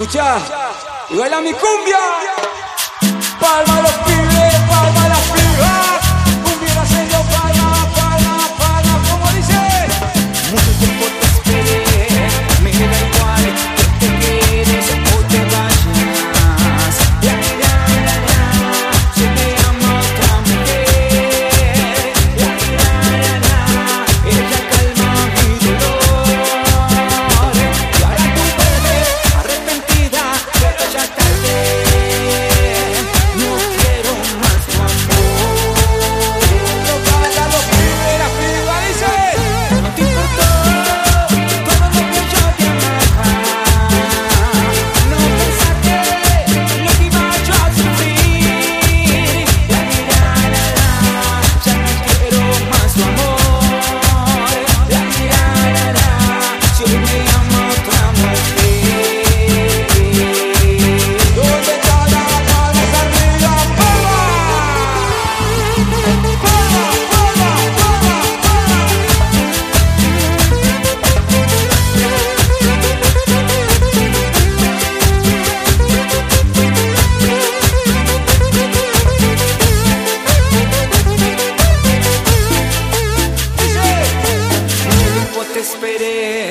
Escucha, y baila mi cumbia. Palma los pibes, esperé.